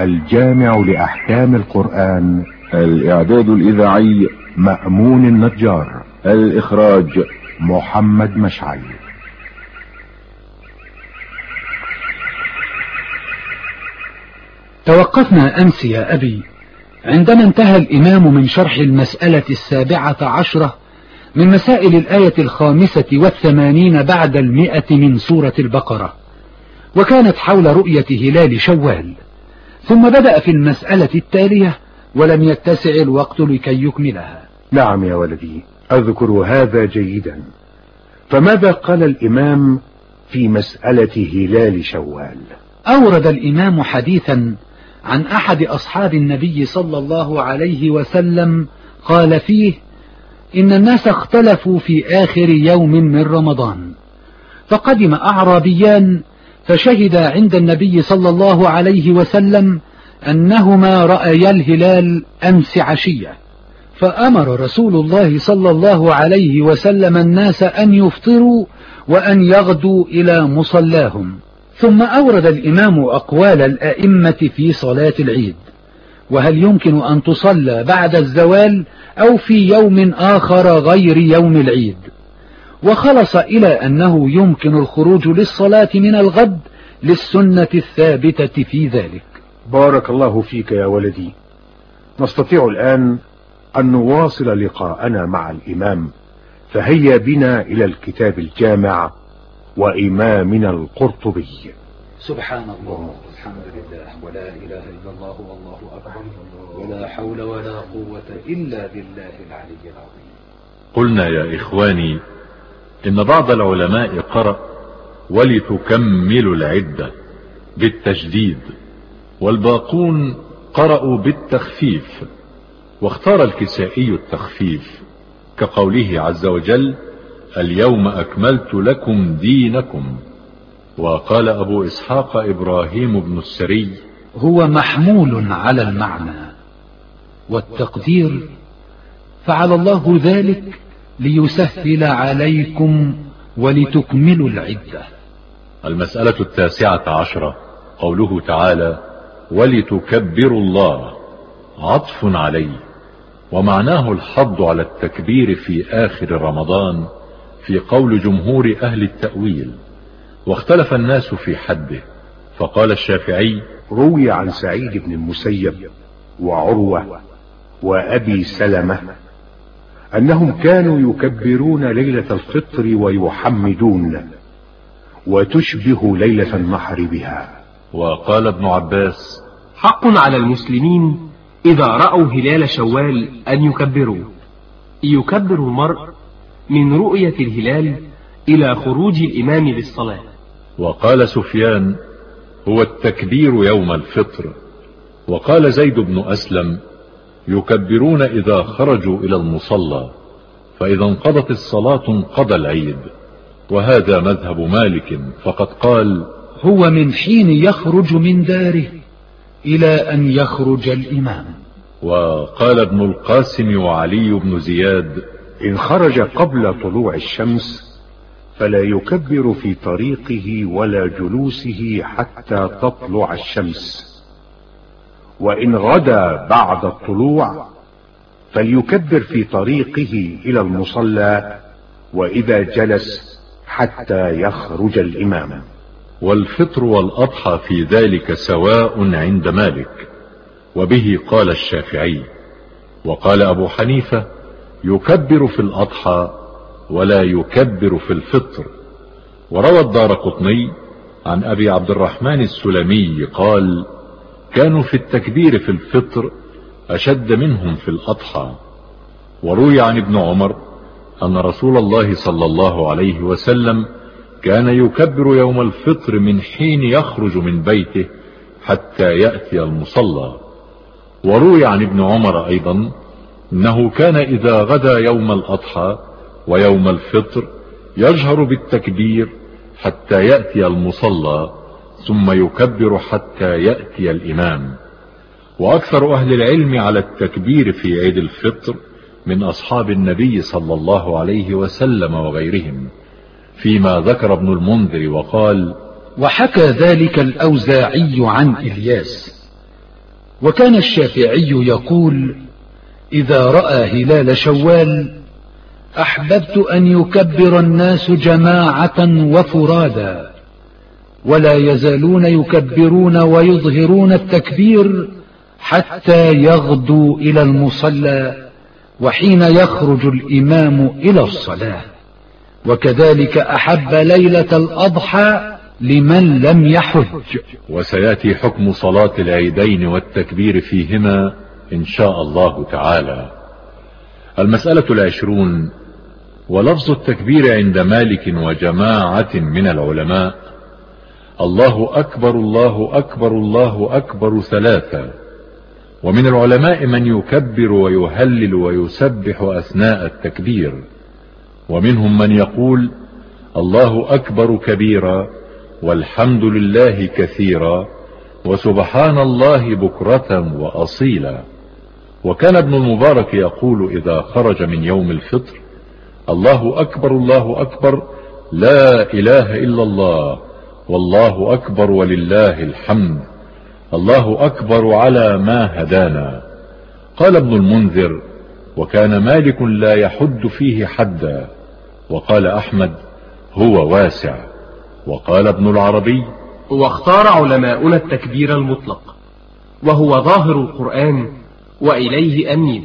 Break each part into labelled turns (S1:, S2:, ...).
S1: الجامع لأحكام القرآن.
S2: الإعداد الإذاعي
S1: مأمون النجار.
S2: الإخراج
S1: محمد مشعل.
S3: توقفنا أمس يا أبي. عندما انتهى الإمام من شرح المسألة السابعة عشرة من مسائل الآية الخامسة والثمانين بعد المئة من سورة البقرة وكانت حول رؤية هلال شوال. ثم بدأ في المسألة التالية ولم يتسع الوقت لكي يكملها.
S1: نعم يا ولدي أذكر هذا جيدا. فماذا قال الإمام في مسألة هلال شوال؟
S3: أورد الإمام حديثا عن أحد أصحاب النبي صلى الله عليه وسلم قال فيه إن الناس اختلفوا في آخر يوم من رمضان فقدم أعرابيان فشهد عند النبي صلى الله عليه وسلم أنهما رأيا الهلال أمس عشية. فأمر رسول الله صلى الله عليه وسلم الناس أن يفطروا وأن يغدوا إلى مصلاهم. ثم أورد الإمام أقوال الأئمة في صلاة العيد. وهل يمكن أن تصلى بعد الزوال أو في يوم آخر غير يوم العيد؟ وخلص إلى أنه يمكن الخروج للصلاة من الغد للسنة الثابتة في ذلك.
S1: بارك الله فيك يا ولدي. نستطيع الآن أن نواصل لقاءنا مع الإمام. فهيا بنا إلى الكتاب الجامع وإمامنا القرطبي.
S3: سبحان الله والحمد لله ولا إله إلا الله والله أكبر. ولا حول ولا قوة إلا بالله العلي العظيم.
S4: قلنا يا إخواني إن بعض العلماء قرأ ولتكملوا العدة بالتجديد والباقون قرأوا بالتخفيف واختار الكسائي التخفيف كقوله عز وجل اليوم أكملت لكم دينكم وقال أبو إسحاق إبراهيم بن السري
S3: هو محمول على المعنى والتقدير فعل الله ذلك ليسهل عليكم ولتكملوا العدة.
S4: المسألة التاسعة عشرة. قوله تعالى ولتكبروا الله. عطف عليه. ومعناه الحض على التكبير في آخر رمضان في قول جمهور أهل التأويل. واختلف الناس في حده. فقال الشافعي
S1: روي عن سعيد بن المسيب وعروة وأبي سلمة أنهم كانوا يكبرون ليلة الفطر ويحمدون وتشبه ليلة النحر بها.
S4: وقال ابن عباس
S5: حق على المسلمين إذا رأوا هلال شوال أن يكبروا. يكبر المرء من رؤية الهلال إلى خروج الإمام للصلاة.
S4: وقال سفيان هو التكبير يوم الفطر. وقال زيد بن أسلم يكبرون إذا خرجوا إلى المصلى فإذا انقضت الصلاة انقضى العيد. وهذا مذهب مالك فقد قال
S3: هو من حين يخرج من داره إلى أن يخرج الإمام.
S4: وقال ابن القاسم وعلي بن زياد
S1: إن خرج قبل طلوع الشمس فلا يكبر في طريقه ولا جلوسه حتى تطلع الشمس. وإن غدا بعد الطلوع فليكبر في طريقه إلى المصلى وإذا جلس حتى يخرج الإمام.
S4: والفطر والأضحى في ذلك سواء عند مالك. وبه قال الشافعي وقال أبو حنيفة يكبر في الأضحى ولا يكبر في الفطر. وروى الدار قطني عن أبي عبد الرحمن السلمي قال كانوا في التكبير في الفطر أشد منهم في الأضحى. وروي عن ابن عمر أن رسول الله صلى الله عليه وسلم كان يكبر يوم الفطر من حين يخرج من بيته حتى يأتي المصلى. وروي عن ابن عمر أيضا إنه كان إذا غدا يوم الأضحى ويوم الفطر يجهر بالتكبير حتى يأتي المصلى. ثم يكبر حتى يأتي الإمام. وأكثر أهل العلم على التكبير في عيد الفطر من أصحاب النبي صلى الله عليه وسلم وغيرهم فيما ذكر ابن المنذر وقال
S3: وحكى ذلك الأوزاعي عن إلياس. وكان الشافعي يقول إذا رأى هلال شوال أحببت أن يكبر الناس جماعة وفرادا. ولا يزالون يكبرون ويظهرون التكبير حتى يغدوا إلى المصلى وحين يخرج الإمام إلى الصلاة. وكذلك أحب ليلة الأضحى لمن لم يحج.
S4: وسيأتي حكم صلاة العيدين والتكبير فيهما إن شاء الله تعالى. المسألة العشرون ولفظ التكبير عند مالك وجماعة من العلماء الله أكبر الله أكبر الله أكبر ثلاثة. ومن العلماء من يكبر ويهلل ويسبح أثناء التكبير. ومنهم من يقول الله أكبر كبيرا والحمد لله كثيرا وسبحان الله بكرة وأصيلا. وكان ابن المبارك يقول إذا خرج من يوم الفطر الله أكبر الله أكبر لا إله إلا الله. والله أكبر ولله الحمد. الله أكبر على ما هدانا. قال ابن المنذر وكان مالك لا يحد فيه حدا. وقال أحمد هو واسع. وقال ابن العربي
S5: واختار علماؤنا التكبير المطلق وهو ظاهر القرآن وإليه أمين.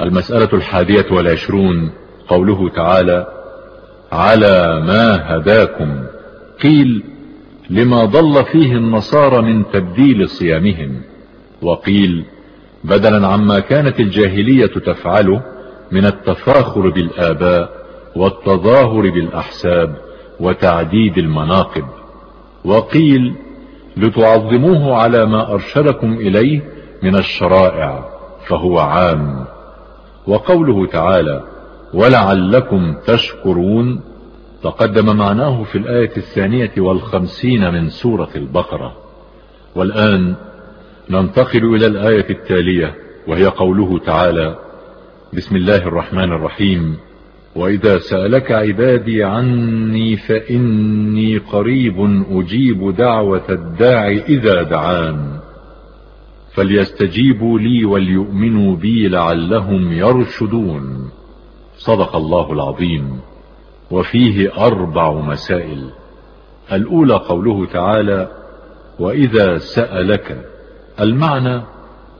S4: المسألة الحادية والعشرون قوله تعالى على ما هداكم. قيل لما ضل فيه النصارى من تبديل صيامهم. وقيل بدلا عما كانت الجاهلية تفعله من التفاخر بالآباء والتظاهر بالأحساب وتعديد المناقب. وقيل لتعظموه على ما أرشدكم إليه من الشرائع فهو عام. وقوله تعالى ولعلكم تشكرون تقدم معناه في الآية الثانية والخمسين من سورة البقرة. والآن ننتقل إلى الآية التالية وهي قوله تعالى بسم الله الرحمن الرحيم. وإذا سألك عبادي عني فإني قريب أجيب دعوة الداع إذا دعان. فليستجيبوا لي وليؤمنوا بي لعلهم يرشدون. صدق الله العظيم. وفيه أربع مسائل. الأولى قوله تعالى وإذا سألك. المعنى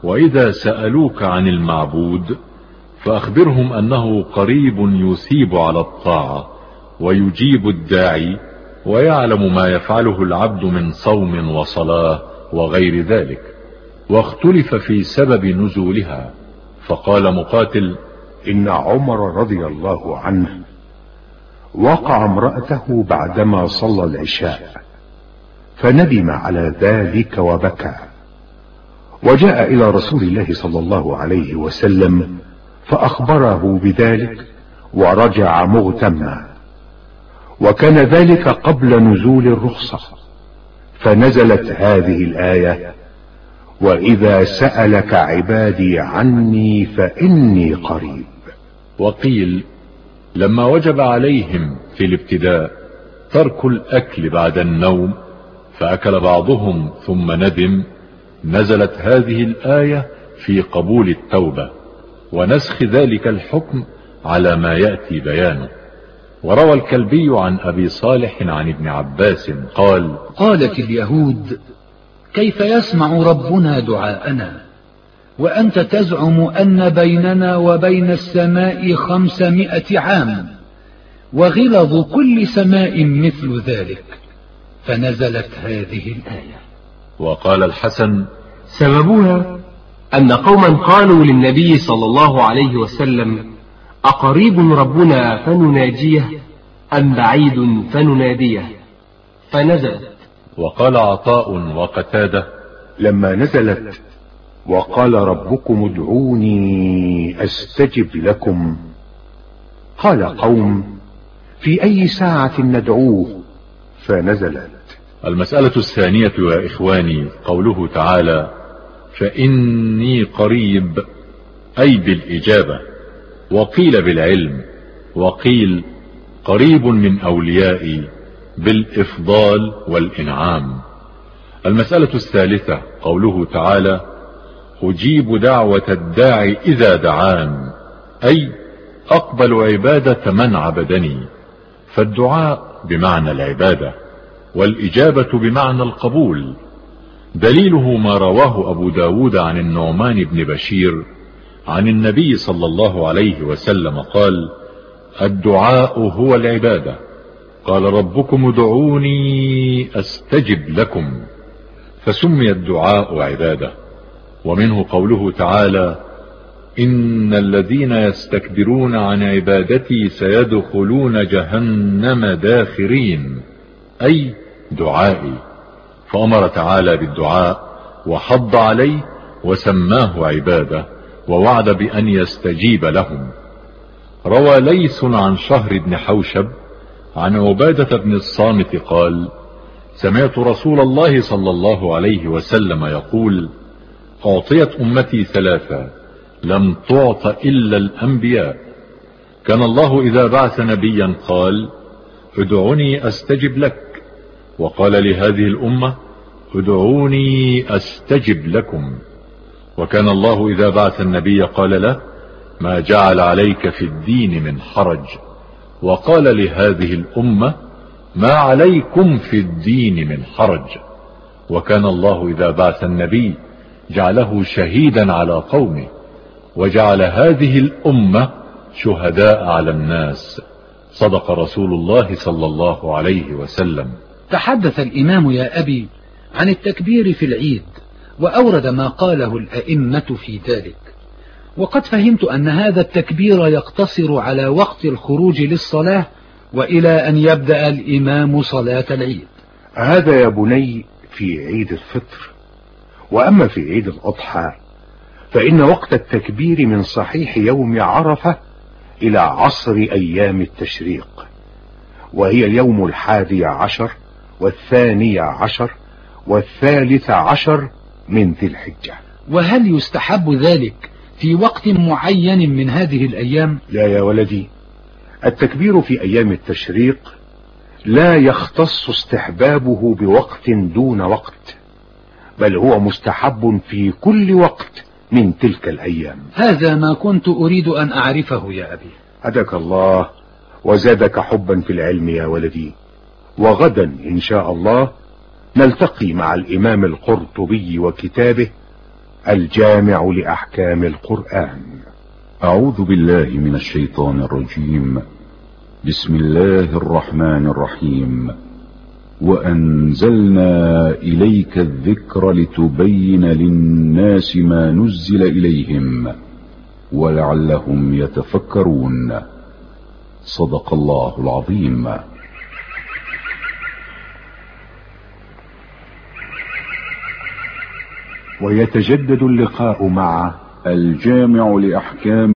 S4: وإذا سألوك عن المعبود فأخبرهم أنه قريب يثيب على الطاعة ويجيب الداعي ويعلم ما يفعله العبد من صوم وصلاة وغير ذلك. واختلف في سبب نزولها. فقال مقاتل
S1: إن عمر رضي الله عنه وقع امرأته بعدما صلى العشاء فندم على ذلك وبكى. وجاء إلى رسول الله صلى الله عليه وسلم فأخبره بذلك ورجع مغتما. وكان ذلك قبل نزول الرخصة فنزلت هذه الآية وإذا سألك عبادي عني فإني قريب.
S4: وقيل لما وجب عليهم في الابتداء ترك الأكل بعد النوم فأكل بعضهم ثم ندم نزلت هذه الآية في قبول التوبة ونسخ ذلك الحكم على ما يأتي بيانه. وروى الكلبي عن أبي صالح عن ابن عباس قال
S3: قالت اليهود كيف يسمع ربنا دعاءنا؟ وأنت تزعم أن بيننا وبين السماء خمسمائة عام وغلظ كل سماء مثل ذلك فنزلت هذه الآية.
S4: وقال الحسن
S5: سببها أن قوما قالوا للنبي صلى الله عليه وسلم أقريب ربنا فنناجيه أم بعيد فنناديه؟ فنزلت.
S4: وقال عطاء وقتادة
S1: لما نزلت وقال ربكم ادعوني أستجب لكم. قال قوم في أي ساعة ندعوه؟ فنزلت.
S4: المسألة الثانية يا إخواني قوله تعالى فإني قريب أي بالإجابة. وقيل بالعلم وقيل قريب من أوليائي بالإفضال والإنعام. المسألة الثالثة قوله تعالى أجيب دعوة الداعي إذا دعان أي أقبل عبادة من عبدني فالدعاء بمعنى العبادة والإجابة بمعنى القبول. دليله ما رواه أبو داود عن النعمان بن بشير عن النبي صلى الله عليه وسلم قال الدعاء هو العبادة. قال ربكم ادعوني أستجب لكم. فسمي الدعاء عبادة. ومنه قوله تعالى إن الذين يستكبرون عن عبادتي سيدخلون جهنم داخرين أي دعائي. فأمر تعالى بالدعاء وحض عليه وسماه عبادة ووعد بأن يستجيب لهم. روى ليث عن شهر بن حوشب عن عبادة بن الصامت قال سمعت رسول الله صلى الله عليه وسلم يقول أعطيت أمتي ثلاثة لم تعط إلا الأنبياء. كان الله إذا بعث نبيا قال ادعوني أستجب لك. وقال لهذه الأمة ادعوني أستجب لكم. وكان الله إذا بعث النبي قال له ما جعل عليك في الدين من حرج. وقال لهذه الأمة ما عليكم في الدين من حرج. وكان الله إذا بعث النبي جعله شهيدا على قومه وجعل هذه الأمة شهداء على الناس. صدق رسول الله صلى الله عليه وسلم.
S3: تحدث الإمام يا أبي عن التكبير في العيد وأورد ما قاله الأئمة في ذلك. وقد فهمت أن هذا التكبير يقتصر على وقت الخروج للصلاة وإلى أن يبدأ الإمام صلاة العيد.
S1: هذا يا بني في عيد الفطر. وأما في عيد الأضحى فإن وقت التكبير من صحيح يوم عرفة إلى عصر أيام التشريق وهي اليوم الحادي عشر والثاني عشر والثالث عشر من ذي الحجة.
S3: وهل يستحب ذلك في وقت معين من هذه الأيام؟
S1: لا يا ولدي التكبير في أيام التشريق لا يختص استحبابه بوقت دون وقت. بل هو مستحب في كل وقت من تلك الأيام.
S3: هذا ما كنت أريد أن أعرفه يا أبي.
S1: هدك الله وزادك حبا في العلم يا ولدي. وغدا إن شاء الله نلتقي مع الإمام القرطبي وكتابه الجامع لأحكام القرآن.
S2: أعوذ بالله من الشيطان الرجيم. بسم الله الرحمن الرحيم. وأنزلنا إليك الذكر لتبين للناس ما نزل إليهم ولعلهم يتفكرون. صدق الله العظيم.
S1: ويتجدد اللقاء مع
S2: الجامع لأحكام